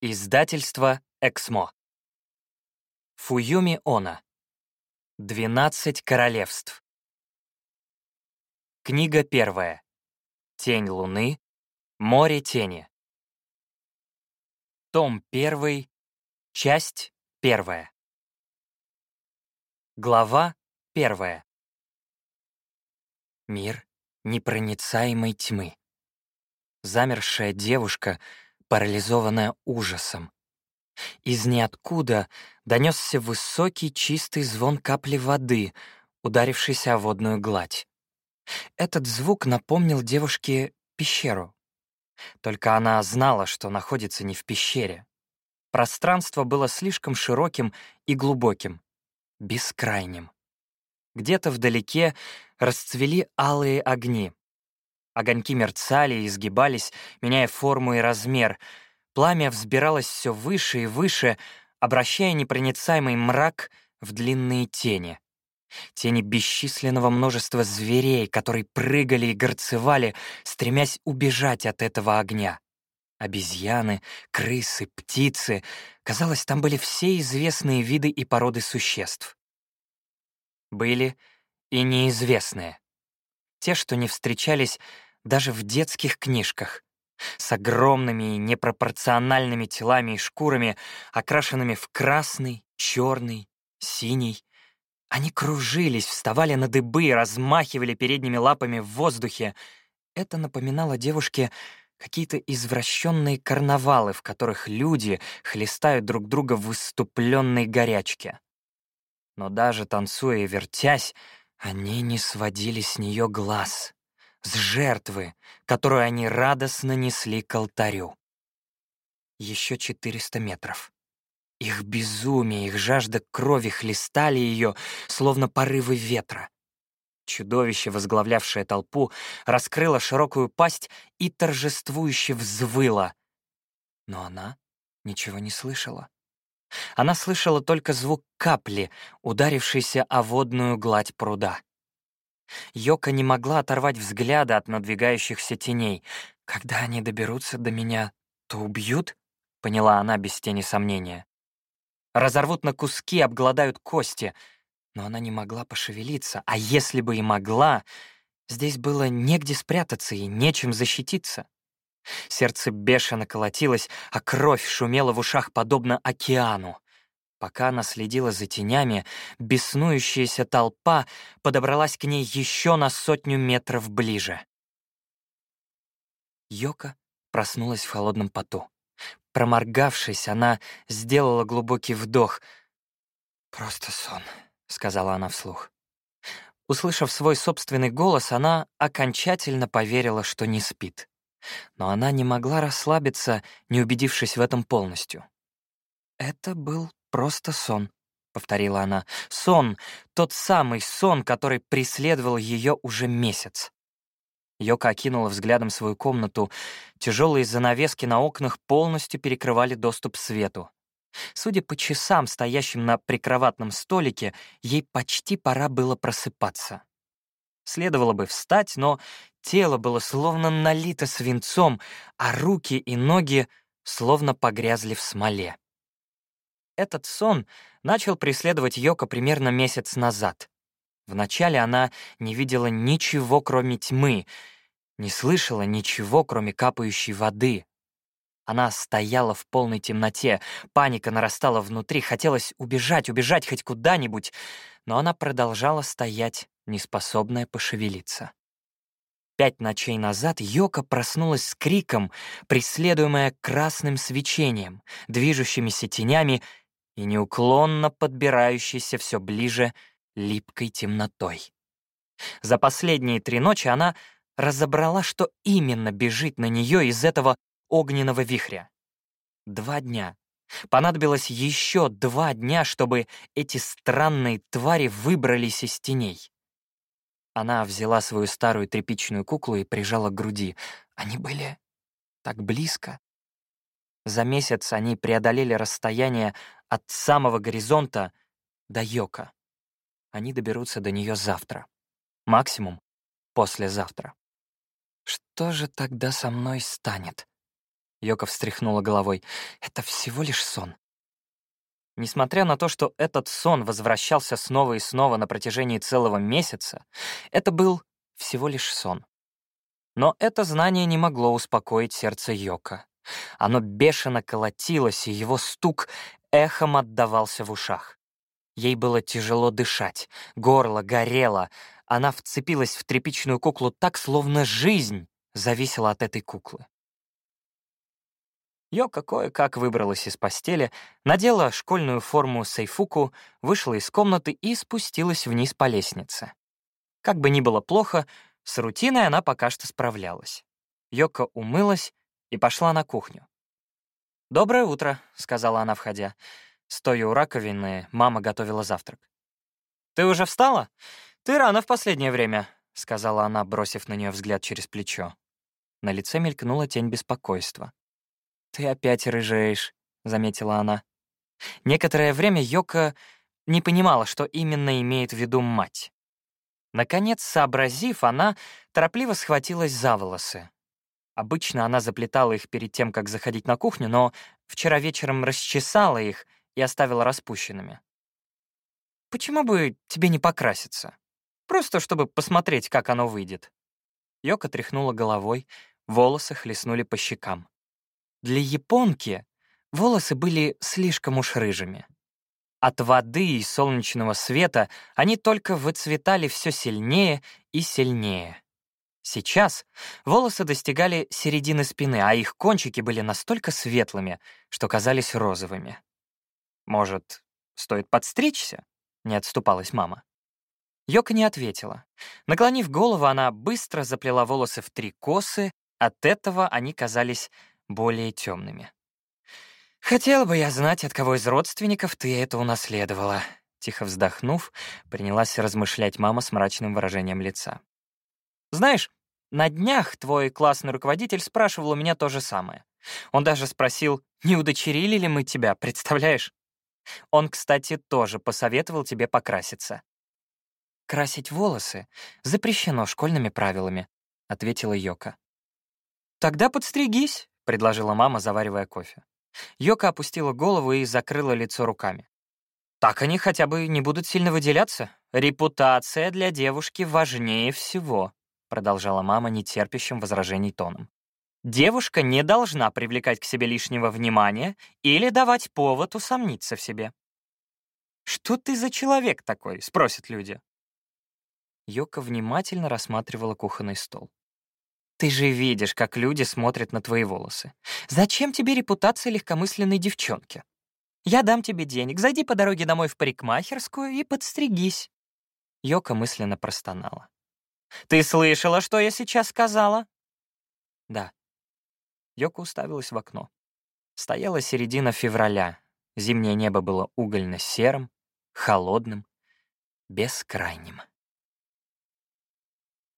Издательство «Эксмо». Фуюми Она. «Двенадцать королевств». Книга первая. Тень луны. Море тени. Том первый. Часть первая. Глава первая. Мир непроницаемой тьмы. Замершая девушка — парализованная ужасом. Из ниоткуда донесся высокий чистый звон капли воды, ударившейся о водную гладь. Этот звук напомнил девушке пещеру. Только она знала, что находится не в пещере. Пространство было слишком широким и глубоким, бескрайним. Где-то вдалеке расцвели алые огни. Огоньки мерцали и изгибались, меняя форму и размер. Пламя взбиралось все выше и выше, обращая непроницаемый мрак в длинные тени. Тени бесчисленного множества зверей, которые прыгали и горцевали, стремясь убежать от этого огня. Обезьяны, крысы, птицы. Казалось, там были все известные виды и породы существ. Были и неизвестные. Те, что не встречались даже в детских книжках, с огромными и непропорциональными телами и шкурами, окрашенными в красный, черный, синий. Они кружились, вставали на дыбы и размахивали передними лапами в воздухе. Это напоминало девушке какие-то извращенные карнавалы, в которых люди хлестают друг друга в выступленной горячке. Но даже танцуя и вертясь, они не сводили с нее глаз с жертвы, которую они радостно несли к алтарю. Еще 400 метров. Их безумие, их жажда крови хлестали ее, словно порывы ветра. Чудовище, возглавлявшее толпу, раскрыло широкую пасть и торжествующе взвыло. Но она ничего не слышала. Она слышала только звук капли, ударившейся о водную гладь пруда. Йока не могла оторвать взгляда от надвигающихся теней. «Когда они доберутся до меня, то убьют?» — поняла она без тени сомнения. «Разорвут на куски, обгладают кости». Но она не могла пошевелиться, а если бы и могла, здесь было негде спрятаться и нечем защититься. Сердце бешено колотилось, а кровь шумела в ушах подобно океану. Пока она следила за тенями, беснующаяся толпа подобралась к ней еще на сотню метров ближе. Йока проснулась в холодном поту. Проморгавшись, она сделала глубокий вдох. «Просто сон», — сказала она вслух. Услышав свой собственный голос, она окончательно поверила, что не спит. Но она не могла расслабиться, не убедившись в этом полностью. Это был «Просто сон», — повторила она. «Сон, тот самый сон, который преследовал ее уже месяц». Йока окинула взглядом свою комнату. Тяжелые занавески на окнах полностью перекрывали доступ к свету. Судя по часам, стоящим на прикроватном столике, ей почти пора было просыпаться. Следовало бы встать, но тело было словно налито свинцом, а руки и ноги словно погрязли в смоле. Этот сон начал преследовать Йоко примерно месяц назад. Вначале она не видела ничего, кроме тьмы, не слышала ничего, кроме капающей воды. Она стояла в полной темноте, паника нарастала внутри, хотелось убежать, убежать хоть куда-нибудь, но она продолжала стоять, неспособная пошевелиться. Пять ночей назад Йока проснулась с криком, преследуемая красным свечением, движущимися тенями и неуклонно подбирающейся все ближе липкой темнотой. За последние три ночи она разобрала, что именно бежит на нее из этого огненного вихря. Два дня. Понадобилось еще два дня, чтобы эти странные твари выбрались из теней. Она взяла свою старую тряпичную куклу и прижала к груди. Они были так близко. За месяц они преодолели расстояние от самого горизонта до Йока. Они доберутся до нее завтра. Максимум — послезавтра. Что же тогда со мной станет? Йока встряхнула головой. «Это всего лишь сон». Несмотря на то, что этот сон возвращался снова и снова на протяжении целого месяца, это был всего лишь сон. Но это знание не могло успокоить сердце Йока. Оно бешено колотилось, и его стук эхом отдавался в ушах. Ей было тяжело дышать, горло горело. Она вцепилась в тряпичную куклу так, словно жизнь зависела от этой куклы. Йока кое-как выбралась из постели, надела школьную форму сейфуку, вышла из комнаты и спустилась вниз по лестнице. Как бы ни было плохо, с рутиной она пока что справлялась. Йока умылась и пошла на кухню. «Доброе утро», — сказала она, входя. Стоя у раковины, мама готовила завтрак. «Ты уже встала? Ты рано в последнее время», — сказала она, бросив на нее взгляд через плечо. На лице мелькнула тень беспокойства. «Ты опять рыжеешь», — заметила она. Некоторое время Йока не понимала, что именно имеет в виду мать. Наконец, сообразив, она торопливо схватилась за волосы. Обычно она заплетала их перед тем, как заходить на кухню, но вчера вечером расчесала их и оставила распущенными. «Почему бы тебе не покраситься? Просто чтобы посмотреть, как оно выйдет». Йока тряхнула головой, волосы хлестнули по щекам. Для японки волосы были слишком уж рыжими. От воды и солнечного света они только выцветали все сильнее и сильнее. Сейчас волосы достигали середины спины, а их кончики были настолько светлыми, что казались розовыми. «Может, стоит подстричься?» — не отступалась мама. Йока не ответила. Наклонив голову, она быстро заплела волосы в три косы, от этого они казались более темными. «Хотела бы я знать, от кого из родственников ты это унаследовала», Тихо вздохнув, принялась размышлять мама с мрачным выражением лица. «Знаешь, на днях твой классный руководитель спрашивал у меня то же самое. Он даже спросил, не удочерили ли мы тебя, представляешь? Он, кстати, тоже посоветовал тебе покраситься. «Красить волосы запрещено школьными правилами», — ответила Йока. «Тогда подстригись», — предложила мама, заваривая кофе. Йока опустила голову и закрыла лицо руками. «Так они хотя бы не будут сильно выделяться. Репутация для девушки важнее всего», — продолжала мама нетерпящим возражений тоном. «Девушка не должна привлекать к себе лишнего внимания или давать повод усомниться в себе». «Что ты за человек такой?» — спросят люди. Йока внимательно рассматривала кухонный стол. Ты же видишь, как люди смотрят на твои волосы. Зачем тебе репутация легкомысленной девчонки? Я дам тебе денег, зайди по дороге домой в парикмахерскую и подстригись». Йока мысленно простонала. «Ты слышала, что я сейчас сказала?» «Да». Йока уставилась в окно. Стояла середина февраля. Зимнее небо было угольно-серым, холодным, бескрайним.